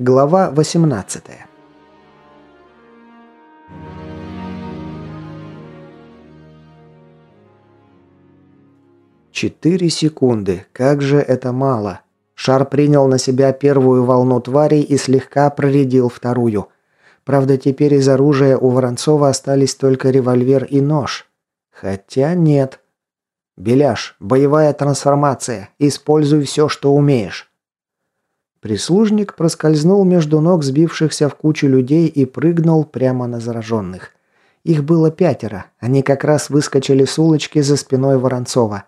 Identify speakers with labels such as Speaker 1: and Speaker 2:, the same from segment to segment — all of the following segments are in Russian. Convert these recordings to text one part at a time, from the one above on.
Speaker 1: Глава 18 Четыре секунды. Как же это мало. Шар принял на себя первую волну тварей и слегка проредил вторую. Правда, теперь из оружия у Воронцова остались только револьвер и нож. Хотя нет. «Беляш, боевая трансформация. Используй все, что умеешь». Прислужник проскользнул между ног сбившихся в кучу людей и прыгнул прямо на зараженных. Их было пятеро. Они как раз выскочили с улочки за спиной Воронцова.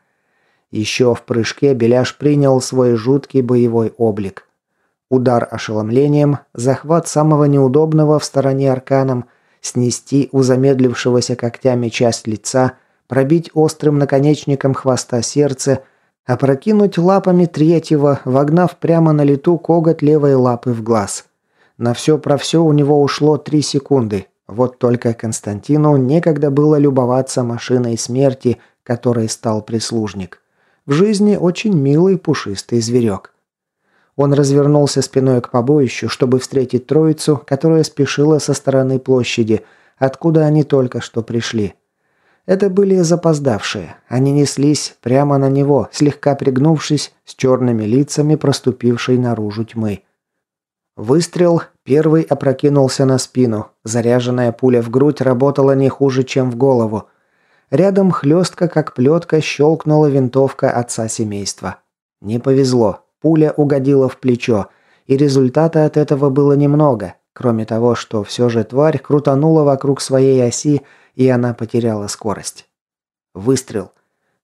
Speaker 1: Еще в прыжке Беляш принял свой жуткий боевой облик. Удар ошеломлением, захват самого неудобного в стороне арканом, снести у замедлившегося когтями часть лица, пробить острым наконечником хвоста сердце, опрокинуть лапами третьего, вогнав прямо на лету коготь левой лапы в глаз. На все про все у него ушло три секунды. Вот только Константину некогда было любоваться машиной смерти, которой стал прислужник. В жизни очень милый пушистый зверек. Он развернулся спиной к побоищу, чтобы встретить троицу, которая спешила со стороны площади, откуда они только что пришли. Это были запоздавшие. Они неслись прямо на него, слегка пригнувшись, с черными лицами проступившей наружу тьмы. Выстрел первый опрокинулся на спину. Заряженная пуля в грудь работала не хуже, чем в голову. Рядом хлестко, как плетка, щелкнула винтовка отца семейства. Не повезло. Пуля угодила в плечо, и результата от этого было немного, кроме того, что все же тварь крутанула вокруг своей оси и она потеряла скорость. Выстрел.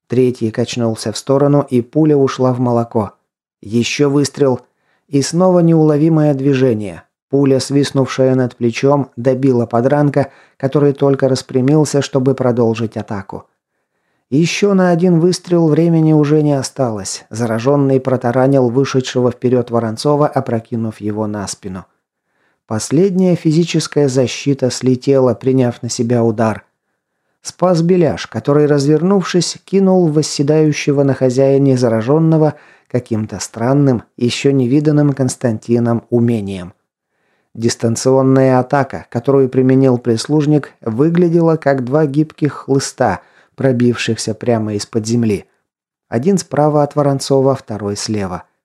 Speaker 1: Третий качнулся в сторону, и пуля ушла в молоко. Еще выстрел. И снова неуловимое движение. Пуля, свистнувшая над плечом, добила подранка, который только распрямился, чтобы продолжить атаку. Еще на один выстрел времени уже не осталось. Зараженный протаранил вышедшего вперед Воронцова, опрокинув его на спину. Последняя физическая защита слетела, приняв на себя удар. Спас Беляш, который, развернувшись, кинул восседающего на хозяине зараженного каким-то странным, еще невиданным Константином умением. Дистанционная атака, которую применил прислужник, выглядела как два гибких хлыста, пробившихся прямо из-под земли. Один справа от Воронцова, второй слева –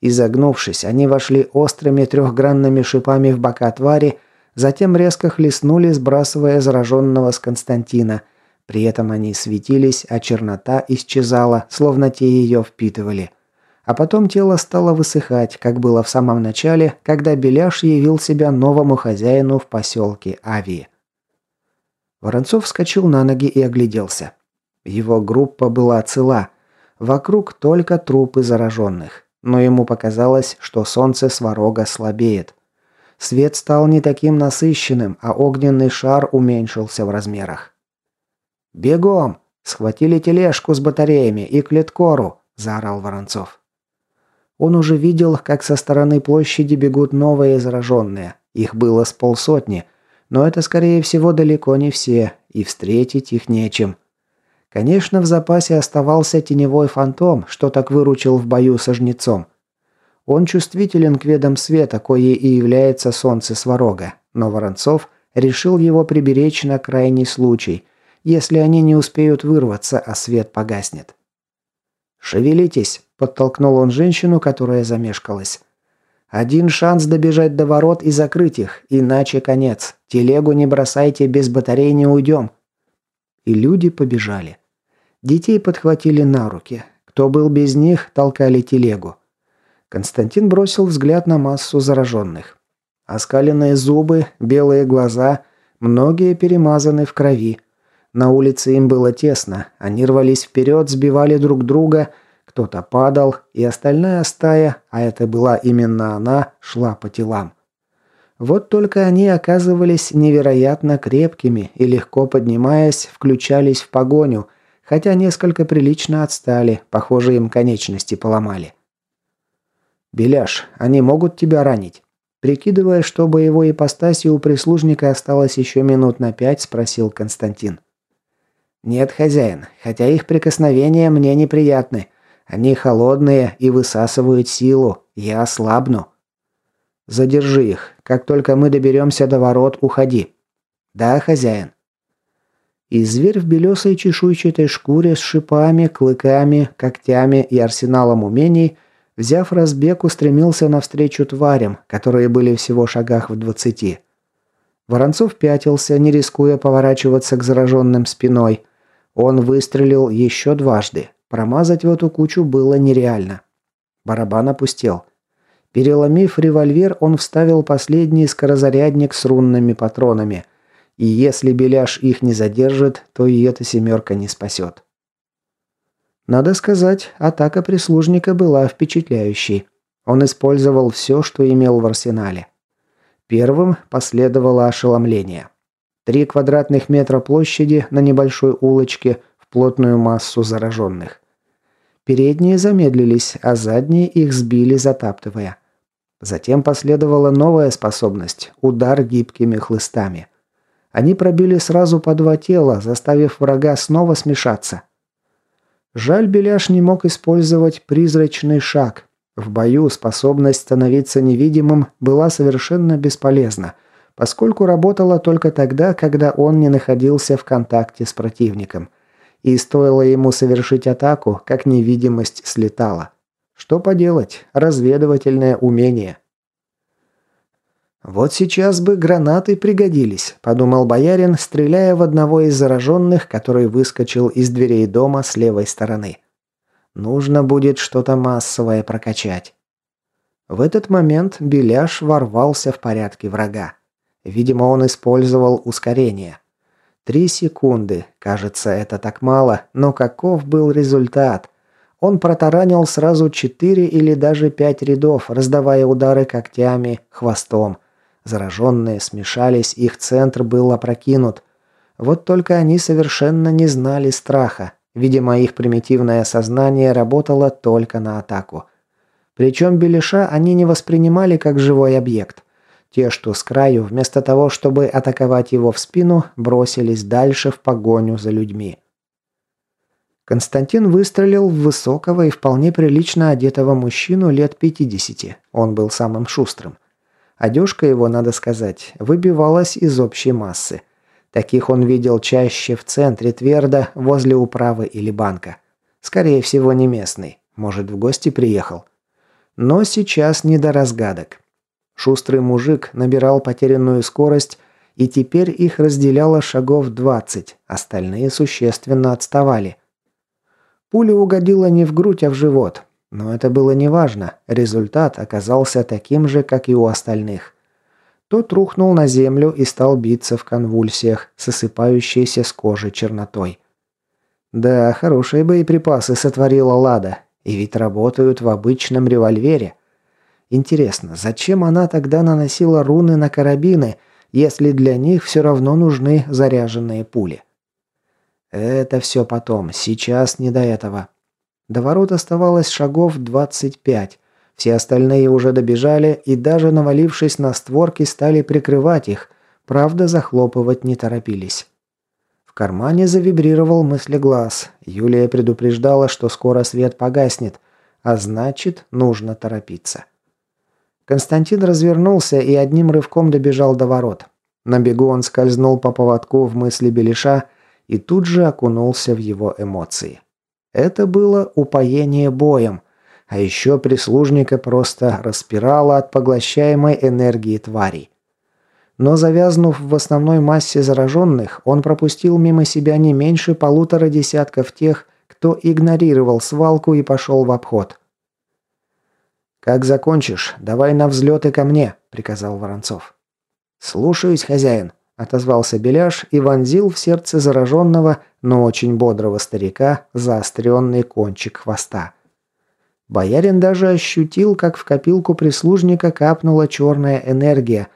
Speaker 1: Изогнувшись, они вошли острыми трехгранными шипами в бока твари, затем резко хлестнули, сбрасывая зараженного с Константина. При этом они светились, а чернота исчезала, словно те ее впитывали. А потом тело стало высыхать, как было в самом начале, когда Беляш явил себя новому хозяину в поселке Авии. Воронцов вскочил на ноги и огляделся. Его группа была цела. Вокруг только трупы зараженных но ему показалось, что солнце сварога слабеет. Свет стал не таким насыщенным, а огненный шар уменьшился в размерах. «Бегом! Схватили тележку с батареями и клеткору!» – заорал Воронцов. Он уже видел, как со стороны площади бегут новые зараженные. Их было с полсотни, но это, скорее всего, далеко не все, и встретить их нечем. Конечно, в запасе оставался теневой фантом, что так выручил в бою со жнецом. Он чувствителен к ведам света, кое и является солнце сварога, но Воронцов решил его приберечь на крайний случай, если они не успеют вырваться, а свет погаснет. «Шевелитесь», – подтолкнул он женщину, которая замешкалась. «Один шанс добежать до ворот и закрыть их, иначе конец. Телегу не бросайте, без батарей не уйдем и люди побежали. Детей подхватили на руки. Кто был без них, толкали телегу. Константин бросил взгляд на массу зараженных. Оскаленные зубы, белые глаза, многие перемазаны в крови. На улице им было тесно, они рвались вперед, сбивали друг друга, кто-то падал, и остальная стая, а это была именно она, шла по телам. Вот только они оказывались невероятно крепкими и легко поднимаясь, включались в погоню, хотя несколько прилично отстали, похоже, им конечности поломали. «Беляш, они могут тебя ранить?» Прикидывая, что боевой ипостаси у прислужника осталось еще минут на пять, спросил Константин. «Нет, хозяин, хотя их прикосновения мне неприятны. Они холодные и высасывают силу. Я ослабну». «Задержи их. Как только мы доберемся до ворот, уходи». «Да, хозяин». И зверь в белесой чешуйчатой шкуре с шипами, клыками, когтями и арсеналом умений, взяв разбег, устремился навстречу тварям, которые были всего шагах в двадцати. Воронцов пятился, не рискуя поворачиваться к зараженным спиной. Он выстрелил еще дважды. Промазать в эту кучу было нереально. Барабан опустел. Переломив револьвер, он вставил последний скорозарядник с рунными патронами. И если Беляш их не задержит, то и эта семерка не спасет. Надо сказать, атака прислужника была впечатляющей. Он использовал все, что имел в арсенале. Первым последовало ошеломление. Три квадратных метра площади на небольшой улочке в плотную массу зараженных. Передние замедлились, а задние их сбили, затаптывая. Затем последовала новая способность – удар гибкими хлыстами. Они пробили сразу по два тела, заставив врага снова смешаться. Жаль, Беляш не мог использовать призрачный шаг. В бою способность становиться невидимым была совершенно бесполезна, поскольку работала только тогда, когда он не находился в контакте с противником – и стоило ему совершить атаку, как невидимость слетала. Что поделать, разведывательное умение. «Вот сейчас бы гранаты пригодились», – подумал боярин, стреляя в одного из зараженных, который выскочил из дверей дома с левой стороны. «Нужно будет что-то массовое прокачать». В этот момент Беляш ворвался в порядке врага. Видимо, он использовал ускорение. Три секунды. Кажется, это так мало, но каков был результат? Он протаранил сразу четыре или даже пять рядов, раздавая удары когтями, хвостом. Зараженные смешались, их центр был опрокинут. Вот только они совершенно не знали страха. Видимо, их примитивное сознание работало только на атаку. Причем Белиша они не воспринимали как живой объект. Те, что с краю, вместо того, чтобы атаковать его в спину, бросились дальше в погоню за людьми. Константин выстрелил в высокого и вполне прилично одетого мужчину лет 50. Он был самым шустрым. Одежка его, надо сказать, выбивалась из общей массы. Таких он видел чаще в центре Тверда, возле управы или банка. Скорее всего, не местный. Может, в гости приехал. Но сейчас не до разгадок. Шустрый мужик набирал потерянную скорость, и теперь их разделяло шагов 20, остальные существенно отставали. Пуля угодила не в грудь, а в живот. Но это было неважно, результат оказался таким же, как и у остальных. Тот рухнул на землю и стал биться в конвульсиях, сосыпающейся с кожи чернотой. Да, хорошие боеприпасы сотворила Лада, и ведь работают в обычном револьвере. Интересно, зачем она тогда наносила руны на карабины, если для них все равно нужны заряженные пули? Это все потом, сейчас не до этого. До ворот оставалось шагов 25. Все остальные уже добежали и даже навалившись на створки стали прикрывать их, правда захлопывать не торопились. В кармане завибрировал мыслеглаз. Юлия предупреждала, что скоро свет погаснет, а значит, нужно торопиться. Константин развернулся и одним рывком добежал до ворот. На бегу он скользнул по поводку в мысли Белиша и тут же окунулся в его эмоции. Это было упоение боем, а еще прислужника просто распирало от поглощаемой энергии тварей. Но завязнув в основной массе зараженных, он пропустил мимо себя не меньше полутора десятков тех, кто игнорировал свалку и пошел в обход. «Как закончишь, давай на взлеты ко мне», – приказал Воронцов. «Слушаюсь, хозяин», – отозвался Беляш и вонзил в сердце зараженного, но очень бодрого старика заостренный кончик хвоста. Боярин даже ощутил, как в копилку прислужника капнула черная энергия.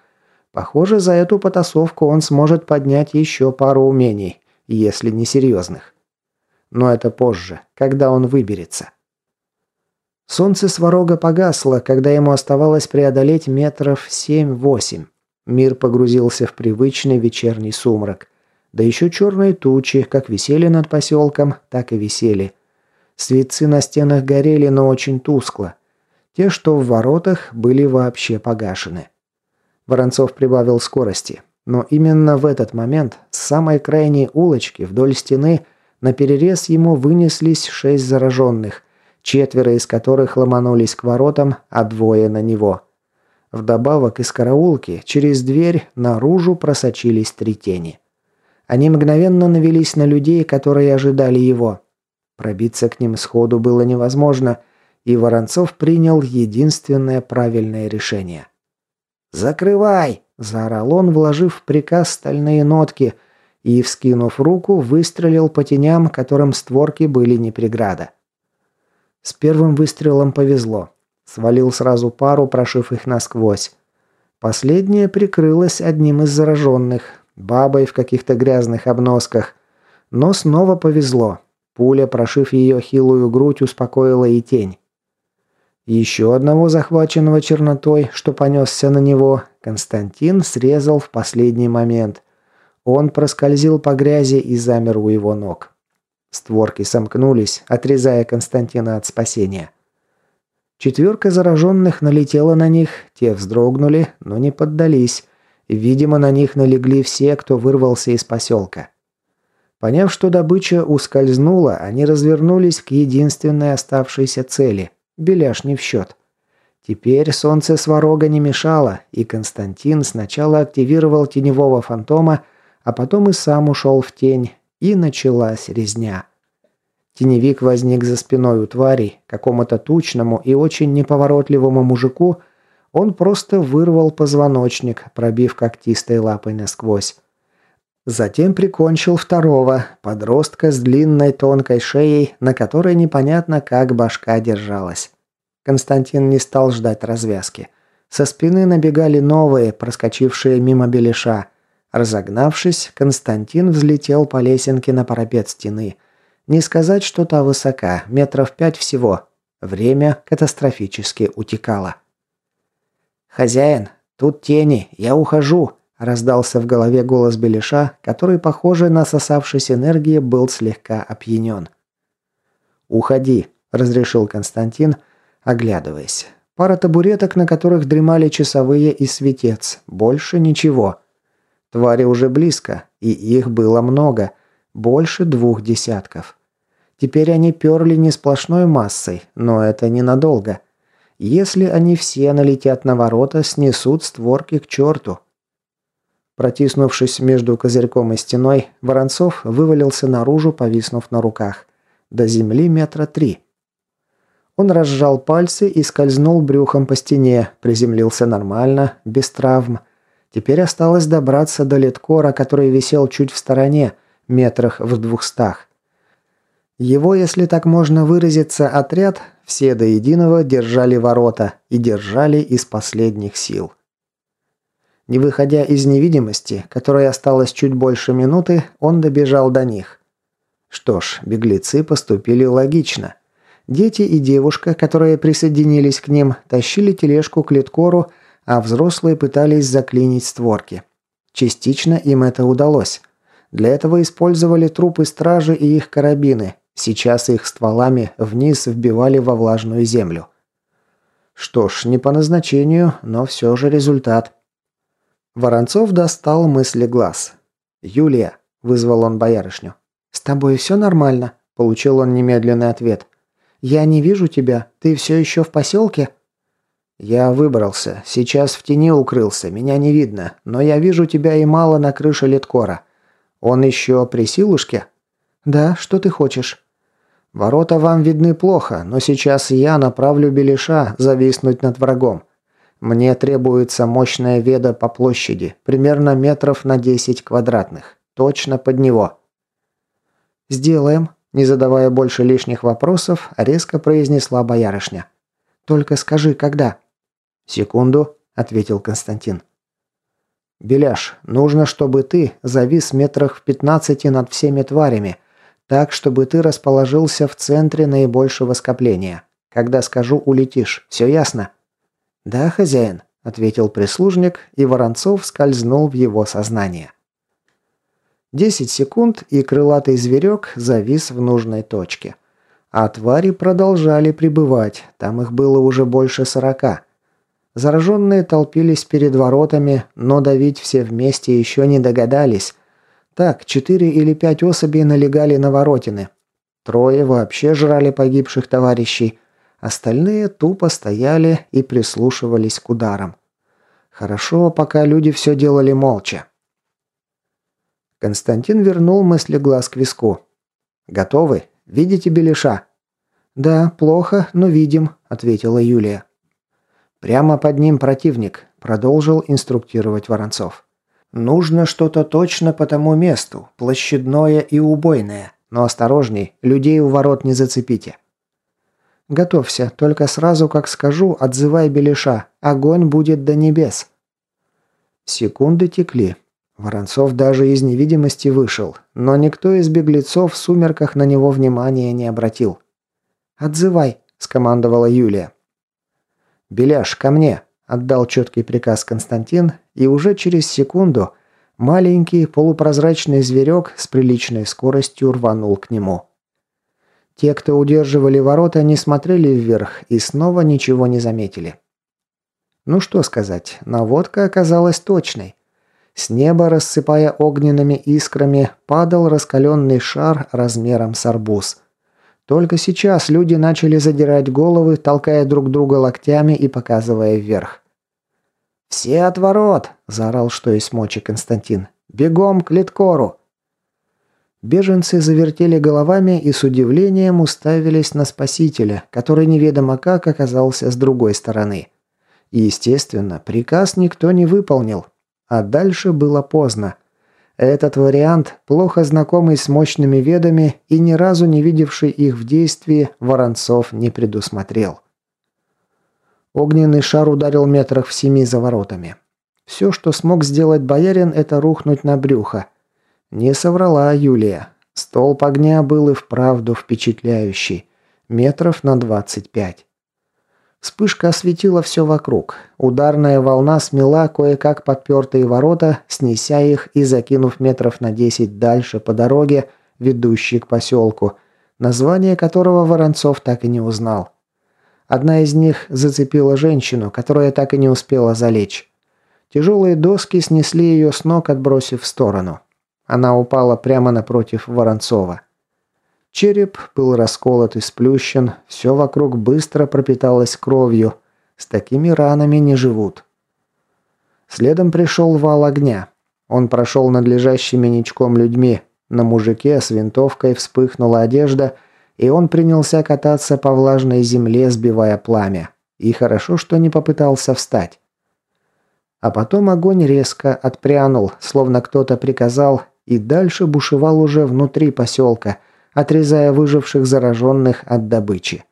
Speaker 1: Похоже, за эту потасовку он сможет поднять еще пару умений, если не серьезных. Но это позже, когда он выберется. Солнце сварога погасло, когда ему оставалось преодолеть метров семь-восемь. Мир погрузился в привычный вечерний сумрак. Да еще черные тучи, как висели над поселком, так и висели. Светцы на стенах горели, но очень тускло. Те, что в воротах, были вообще погашены. Воронцов прибавил скорости. Но именно в этот момент с самой крайней улочки вдоль стены на перерез ему вынеслись шесть зараженных, четверо из которых ломанулись к воротам, а двое на него. Вдобавок из караулки через дверь наружу просочились три тени. Они мгновенно навелись на людей, которые ожидали его. Пробиться к ним сходу было невозможно, и Воронцов принял единственное правильное решение. «Закрывай!» – заорал он, вложив в приказ стальные нотки, и, вскинув руку, выстрелил по теням, которым створки были не преграда. С первым выстрелом повезло. Свалил сразу пару, прошив их насквозь. Последняя прикрылась одним из зараженных, бабой в каких-то грязных обносках. Но снова повезло. Пуля, прошив ее хилую грудь, успокоила и тень. Еще одного захваченного чернотой, что понесся на него, Константин срезал в последний момент. Он проскользил по грязи и замер у его ног. Створки сомкнулись, отрезая Константина от спасения. Четверка зараженных налетела на них, те вздрогнули, но не поддались. Видимо, на них налегли все, кто вырвался из поселка. Поняв, что добыча ускользнула, они развернулись к единственной оставшейся цели – Беляш не в счет. Теперь солнце сварога не мешало, и Константин сначала активировал теневого фантома, а потом и сам ушел в тень, и началась резня. Теневик возник за спиной у тварей, какому-то тучному и очень неповоротливому мужику, он просто вырвал позвоночник, пробив когтистой лапой насквозь. Затем прикончил второго, подростка с длинной тонкой шеей, на которой непонятно как башка держалась. Константин не стал ждать развязки. Со спины набегали новые, проскочившие мимо беляша. Разогнавшись, Константин взлетел по лесенке на парапет стены. Не сказать, что та высока, метров пять всего. Время катастрофически утекало. «Хозяин, тут тени, я ухожу», Раздался в голове голос Белиша, который, похоже, насосавшись энергии, был слегка опьянен. «Уходи», – разрешил Константин, оглядываясь. Пара табуреток, на которых дремали часовые и светец. Больше ничего. Твари уже близко, и их было много. Больше двух десятков. Теперь они перли не сплошной массой, но это ненадолго. Если они все налетят на ворота, снесут створки к черту. Протиснувшись между козырьком и стеной, Воронцов вывалился наружу, повиснув на руках. До земли метра три. Он разжал пальцы и скользнул брюхом по стене, приземлился нормально, без травм. Теперь осталось добраться до леткора, который висел чуть в стороне, метрах в двухстах. Его, если так можно выразиться, отряд, все до единого держали ворота и держали из последних сил. Не выходя из невидимости, которой осталось чуть больше минуты, он добежал до них. Что ж, беглецы поступили логично. Дети и девушка, которые присоединились к ним, тащили тележку к литкору, а взрослые пытались заклинить створки. Частично им это удалось. Для этого использовали трупы стражи и их карабины. Сейчас их стволами вниз вбивали во влажную землю. Что ж, не по назначению, но все же результат. Воронцов достал мысли глаз. «Юлия», – вызвал он боярышню. «С тобой все нормально?» – получил он немедленный ответ. «Я не вижу тебя. Ты все еще в поселке?» «Я выбрался. Сейчас в тени укрылся. Меня не видно. Но я вижу тебя и мало на крыше леткора. Он еще при силушке?» «Да, что ты хочешь?» «Ворота вам видны плохо, но сейчас я направлю Белиша зависнуть над врагом. Мне требуется мощная веда по площади, примерно метров на 10 квадратных. Точно под него. «Сделаем», – не задавая больше лишних вопросов, резко произнесла боярышня. «Только скажи, когда?» «Секунду», – ответил Константин. «Беляш, нужно, чтобы ты завис метрах в 15 над всеми тварями, так, чтобы ты расположился в центре наибольшего скопления. Когда скажу, улетишь. Все ясно?» «Да, хозяин», – ответил прислужник, и Воронцов скользнул в его сознание. Десять секунд, и крылатый зверек завис в нужной точке. А твари продолжали пребывать, там их было уже больше сорока. Зараженные толпились перед воротами, но давить все вместе еще не догадались. Так, четыре или пять особей налегали на воротины. Трое вообще жрали погибших товарищей. Остальные тупо стояли и прислушивались к ударам. Хорошо, пока люди все делали молча. Константин вернул мысли глаз к виску. «Готовы? Видите Белиша?» «Да, плохо, но видим», — ответила Юлия. «Прямо под ним противник», – продолжил инструктировать Воронцов. «Нужно что-то точно по тому месту, площадное и убойное. Но осторожней, людей у ворот не зацепите». «Готовься, только сразу, как скажу, отзывай Белиша. Огонь будет до небес». Секунды текли. Воронцов даже из невидимости вышел, но никто из беглецов в сумерках на него внимания не обратил. «Отзывай», – скомандовала Юлия. «Беляш, ко мне!» – отдал четкий приказ Константин, и уже через секунду маленький полупрозрачный зверек с приличной скоростью рванул к нему. Те, кто удерживали ворота, не смотрели вверх и снова ничего не заметили. Ну что сказать, наводка оказалась точной. С неба, рассыпая огненными искрами, падал раскаленный шар размером с арбуз. Только сейчас люди начали задирать головы, толкая друг друга локтями и показывая вверх. «Все от ворот!» – заорал что есть мочи Константин. «Бегом к Литкору!» Беженцы завертели головами и с удивлением уставились на спасителя, который неведомо как оказался с другой стороны. И, естественно, приказ никто не выполнил. А дальше было поздно. Этот вариант, плохо знакомый с мощными ведами и ни разу не видевший их в действии, Воронцов не предусмотрел. Огненный шар ударил метрах в семи за воротами. Все, что смог сделать боярин, это рухнуть на брюхо. Не соврала Юлия. Столб огня был и вправду впечатляющий. Метров на двадцать пять. Вспышка осветила все вокруг. Ударная волна смела кое-как подпертые ворота, снеся их и закинув метров на десять дальше по дороге, ведущей к поселку, название которого Воронцов так и не узнал. Одна из них зацепила женщину, которая так и не успела залечь. Тяжелые доски снесли ее с ног, отбросив в сторону. Она упала прямо напротив Воронцова. Череп был расколот и сплющен, все вокруг быстро пропиталось кровью. С такими ранами не живут. Следом пришел вал огня. Он прошел над лежащими ничком людьми. На мужике с винтовкой вспыхнула одежда, и он принялся кататься по влажной земле, сбивая пламя. И хорошо, что не попытался встать. А потом огонь резко отпрянул, словно кто-то приказал, и дальше бушевал уже внутри поселка – отрезая выживших зараженных от добычи.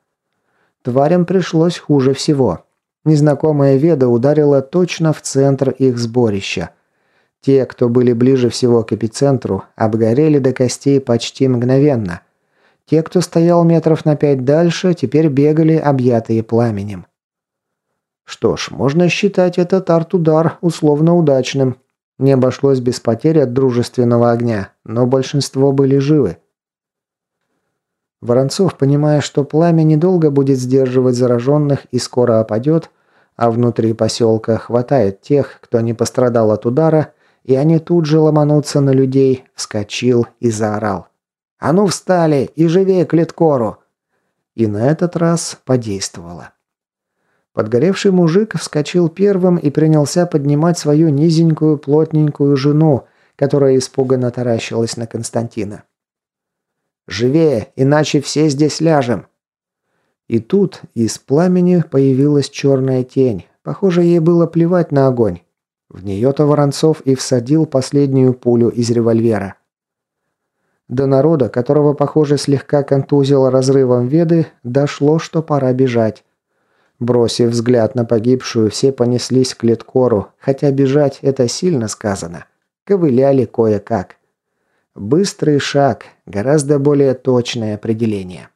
Speaker 1: Тварям пришлось хуже всего. Незнакомая веда ударила точно в центр их сборища. Те, кто были ближе всего к эпицентру, обгорели до костей почти мгновенно. Те, кто стоял метров на пять дальше, теперь бегали, объятые пламенем. Что ж, можно считать этот арт-удар условно удачным. Не обошлось без потерь от дружественного огня, но большинство были живы. Воронцов, понимая, что пламя недолго будет сдерживать зараженных и скоро опадет, а внутри поселка хватает тех, кто не пострадал от удара, и они тут же ломанутся на людей, вскочил и заорал. «А ну встали и живее к литкору!» И на этот раз подействовало. Подгоревший мужик вскочил первым и принялся поднимать свою низенькую плотненькую жену, которая испуганно таращилась на Константина. Живее, иначе все здесь ляжем!» И тут из пламени появилась черная тень. Похоже, ей было плевать на огонь. В нее-то Воронцов и всадил последнюю пулю из револьвера. До народа, которого, похоже, слегка контузило разрывом веды, дошло, что пора бежать. Бросив взгляд на погибшую, все понеслись к леткору, хотя бежать это сильно сказано. Ковыляли кое-как. Быстрый шаг – гораздо более точное определение.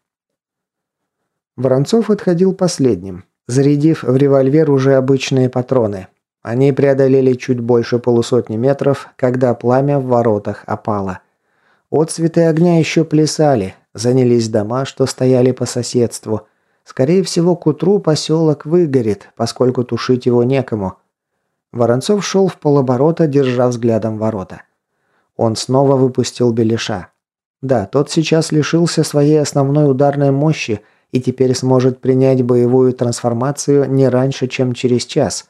Speaker 1: Воронцов отходил последним, зарядив в револьвер уже обычные патроны. Они преодолели чуть больше полусотни метров, когда пламя в воротах опало. Отцветы огня еще плясали, Занялись дома, что стояли по соседству. Скорее всего, к утру поселок выгорит, поскольку тушить его некому. Воронцов шел в полоборота, держа взглядом ворота. Он снова выпустил Белиша. Да, тот сейчас лишился своей основной ударной мощи и теперь сможет принять боевую трансформацию не раньше, чем через час.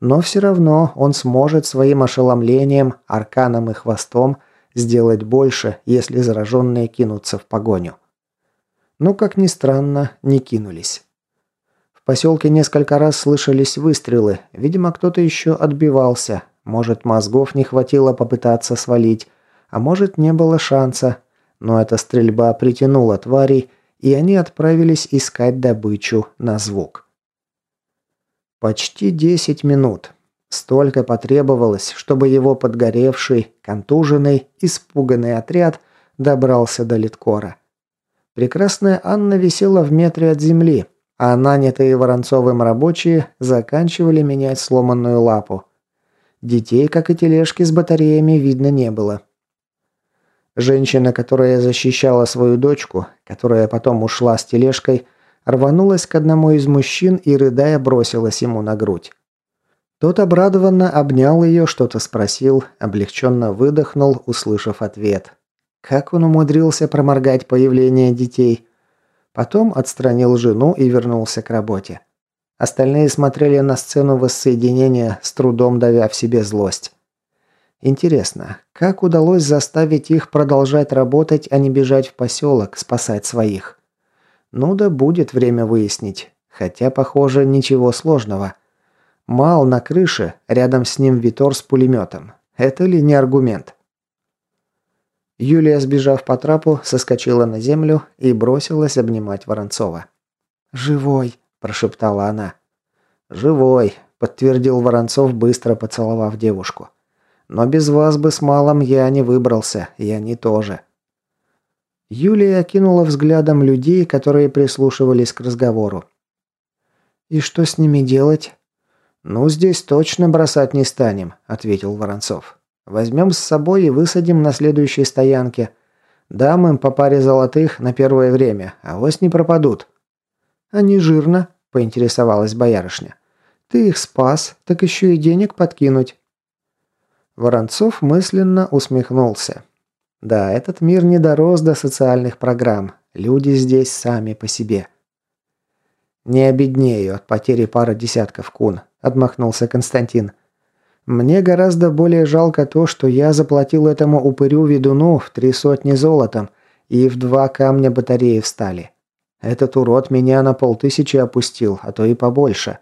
Speaker 1: Но все равно он сможет своим ошеломлением, арканом и хвостом сделать больше, если зараженные кинутся в погоню. Но, как ни странно, не кинулись. В поселке несколько раз слышались выстрелы. Видимо, кто-то еще отбивался. Может, мозгов не хватило попытаться свалить, а может, не было шанса. Но эта стрельба притянула тварей, и они отправились искать добычу на звук. Почти 10 минут. Столько потребовалось, чтобы его подгоревший, контуженный, испуганный отряд добрался до Литкора. Прекрасная Анна висела в метре от земли, а нанятые Воронцовым рабочие заканчивали менять сломанную лапу. Детей, как и тележки с батареями, видно не было. Женщина, которая защищала свою дочку, которая потом ушла с тележкой, рванулась к одному из мужчин и, рыдая, бросилась ему на грудь. Тот обрадованно обнял ее, что-то спросил, облегченно выдохнул, услышав ответ. Как он умудрился проморгать появление детей? Потом отстранил жену и вернулся к работе. Остальные смотрели на сцену воссоединения, с трудом давя в себе злость. Интересно, как удалось заставить их продолжать работать, а не бежать в поселок, спасать своих? Ну да будет время выяснить. Хотя, похоже, ничего сложного. Мал на крыше, рядом с ним Витор с пулеметом. Это ли не аргумент? Юлия, сбежав по трапу, соскочила на землю и бросилась обнимать Воронцова. «Живой», – прошептала она. «Живой», – подтвердил Воронцов, быстро поцеловав девушку. «Но без вас бы с малым я не выбрался, и они тоже». Юлия окинула взглядом людей, которые прислушивались к разговору. «И что с ними делать?» «Ну, здесь точно бросать не станем», – ответил Воронцов. «Возьмем с собой и высадим на следующей стоянке. Дам им по паре золотых на первое время, а вось не пропадут». «Они жирно», – поинтересовалась боярышня. «Ты их спас, так еще и денег подкинуть». Воронцов мысленно усмехнулся. «Да, этот мир не дорос до социальных программ. Люди здесь сами по себе». «Не обеднею от потери пары десятков кун», отмахнулся Константин. «Мне гораздо более жалко то, что я заплатил этому упырю-ведуну в три сотни золотом и в два камня батареи встали. Этот урод меня на полтысячи опустил, а то и побольше.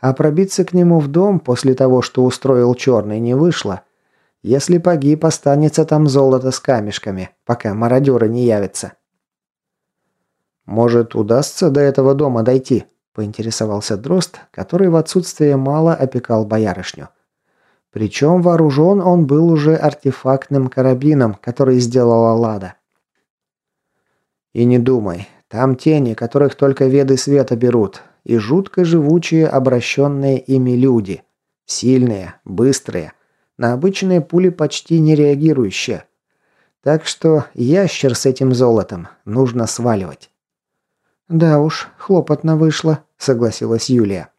Speaker 1: А пробиться к нему в дом после того, что устроил черный, не вышло. Если погиб, останется там золото с камешками, пока мародеры не явятся». «Может, удастся до этого дома дойти?» поинтересовался Дрозд, который в отсутствие мало опекал боярышню. Причем вооружен он был уже артефактным карабином, который сделала Лада. «И не думай, там тени, которых только веды света берут, и жутко живучие обращенные ими люди. Сильные, быстрые, на обычные пули почти не реагирующие. Так что ящер с этим золотом нужно сваливать». «Да уж, хлопотно вышло», – согласилась Юлия.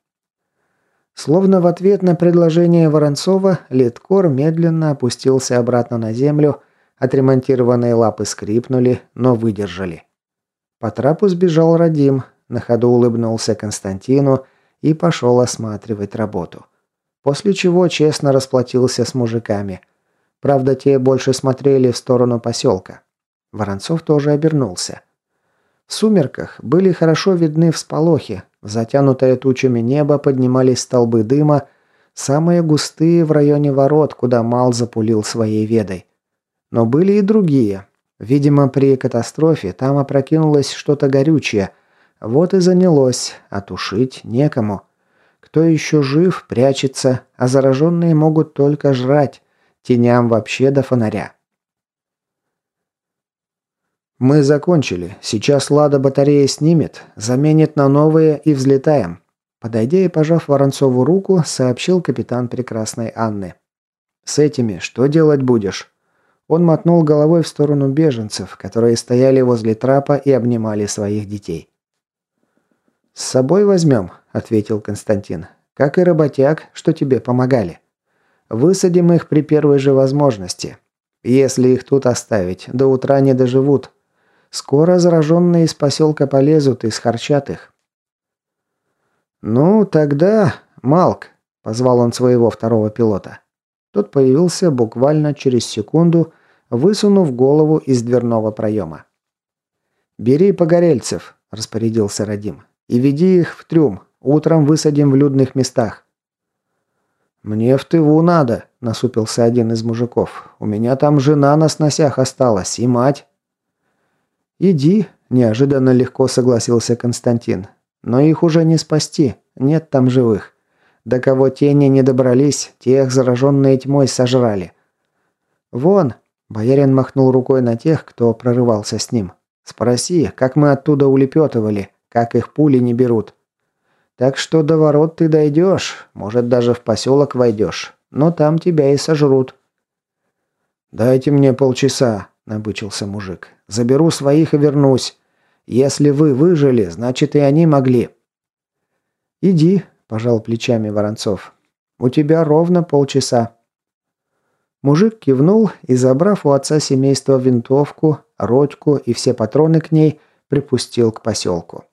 Speaker 1: Словно в ответ на предложение Воронцова, Литкор медленно опустился обратно на землю, отремонтированные лапы скрипнули, но выдержали. По трапу сбежал Радим, на ходу улыбнулся Константину и пошел осматривать работу. После чего честно расплатился с мужиками. Правда, те больше смотрели в сторону поселка. Воронцов тоже обернулся. В сумерках были хорошо видны всполохи, затянутое тучами небо поднимались столбы дыма, самые густые в районе ворот, куда Мал запулил своей ведой. Но были и другие. Видимо, при катастрофе там опрокинулось что-то горючее. Вот и занялось, а некому. Кто еще жив, прячется, а зараженные могут только жрать. Теням вообще до фонаря. «Мы закончили. Сейчас Лада батареи снимет, заменит на новые и взлетаем». Подойдя и пожав Воронцову руку, сообщил капитан прекрасной Анны. «С этими что делать будешь?» Он мотнул головой в сторону беженцев, которые стояли возле трапа и обнимали своих детей. «С собой возьмем», – ответил Константин. «Как и работяг, что тебе помогали. Высадим их при первой же возможности. Если их тут оставить, до утра не доживут. Скоро зараженные из поселка полезут и схарчат их». «Ну, тогда, Малк», – позвал он своего второго пилота. Тот появился буквально через секунду, высунув голову из дверного проема. «Бери погорельцев», – распорядился Радим, – «и веди их в трюм. Утром высадим в людных местах». «Мне в Тыву надо», – насупился один из мужиков. «У меня там жена на сносях осталась и мать». «Иди», – неожиданно легко согласился Константин. «Но их уже не спасти, нет там живых. До кого тени не добрались, тех зараженные тьмой сожрали. Вон, боярин махнул рукой на тех, кто прорывался с ним. Спроси, как мы оттуда улепетывали, как их пули не берут. Так что до ворот ты дойдешь, может даже в поселок войдешь, но там тебя и сожрут. «Дайте мне полчаса», – набычился мужик. «Заберу своих и вернусь. Если вы выжили, значит и они могли». «Иди», пожал плечами Воронцов. У тебя ровно полчаса. Мужик кивнул и, забрав у отца семейства винтовку, родьку и все патроны к ней, припустил к поселку.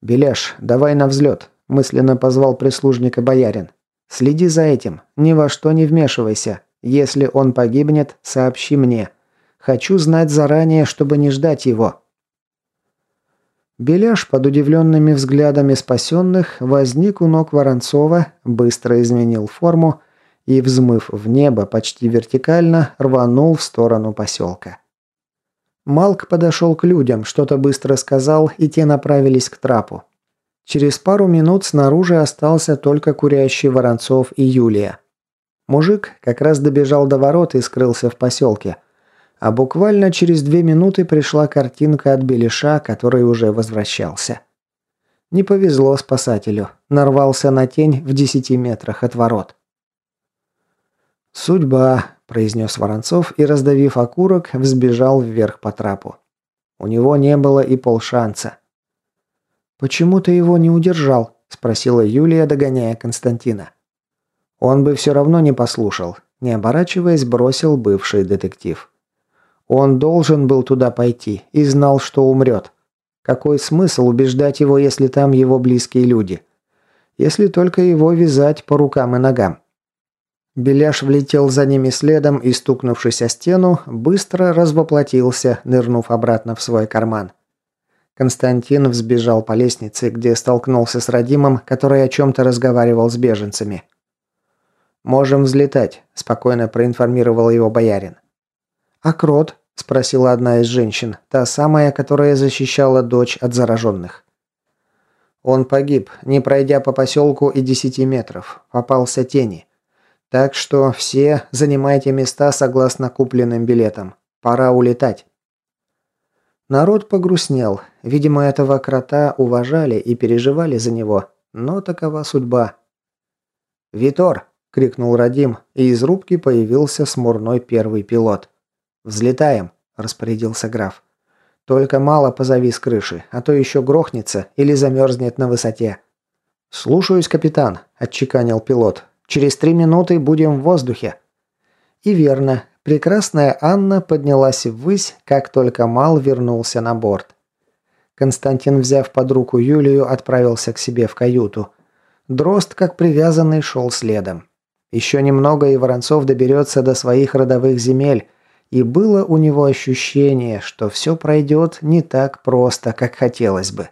Speaker 1: «Беляш, давай на взлет», – мысленно позвал прислужника боярин. «Следи за этим, ни во что не вмешивайся. Если он погибнет, сообщи мне. Хочу знать заранее, чтобы не ждать его». Беляш под удивленными взглядами спасенных возник у ног Воронцова, быстро изменил форму и, взмыв в небо почти вертикально, рванул в сторону поселка. Малк подошел к людям, что-то быстро сказал, и те направились к трапу. Через пару минут снаружи остался только курящий Воронцов и Юлия. Мужик как раз добежал до ворот и скрылся в поселке – а буквально через две минуты пришла картинка от Белиша, который уже возвращался. Не повезло спасателю. Нарвался на тень в десяти метрах от ворот. «Судьба», – произнес Воронцов и, раздавив окурок, взбежал вверх по трапу. У него не было и полшанса. «Почему ты его не удержал?» – спросила Юлия, догоняя Константина. Он бы все равно не послушал. Не оборачиваясь, бросил бывший детектив. Он должен был туда пойти и знал, что умрет. Какой смысл убеждать его, если там его близкие люди? Если только его вязать по рукам и ногам. Беляш влетел за ними следом и, стукнувшись о стену, быстро развоплотился, нырнув обратно в свой карман. Константин взбежал по лестнице, где столкнулся с Радимом, который о чем-то разговаривал с беженцами. «Можем взлетать», – спокойно проинформировал его боярин. «А крот?» – спросила одна из женщин, та самая, которая защищала дочь от зараженных. Он погиб, не пройдя по поселку и десяти метров. Попался тени. Так что все занимайте места согласно купленным билетам. Пора улетать. Народ погрустнел. Видимо, этого крота уважали и переживали за него. Но такова судьба. «Витор!» – крикнул Радим, и из рубки появился смурной первый пилот. «Взлетаем», – распорядился граф. «Только мало позови с крыши, а то еще грохнется или замерзнет на высоте». «Слушаюсь, капитан», – отчеканил пилот. «Через три минуты будем в воздухе». И верно, прекрасная Анна поднялась ввысь, как только Мал вернулся на борт. Константин, взяв под руку Юлию, отправился к себе в каюту. Дрозд, как привязанный, шел следом. Еще немного, и Воронцов доберется до своих родовых земель – и было у него ощущение, что все пройдет не так просто, как хотелось бы.